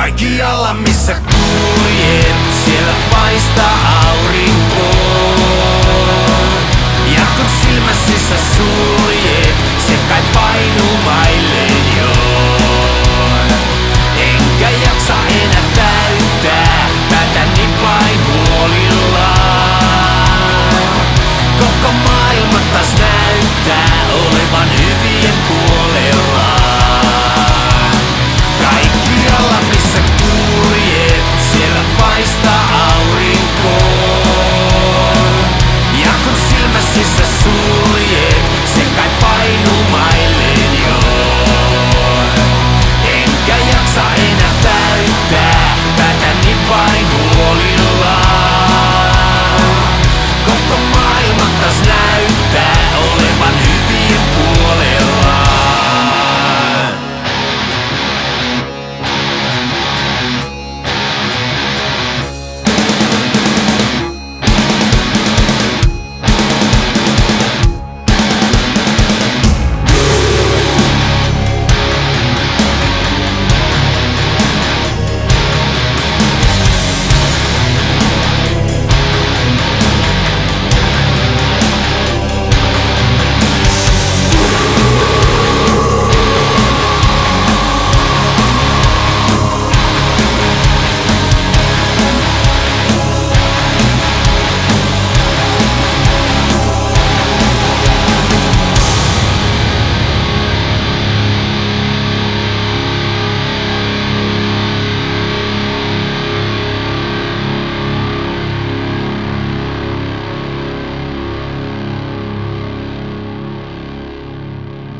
Kaikkialla missä kuljet, siellä paistaa aurinko. Ja kun silmässä suljet, se kai painuu maille jo. Enkä jaksa enää täyttää niin vain huolillaan Koko maailma taas näyttää olevan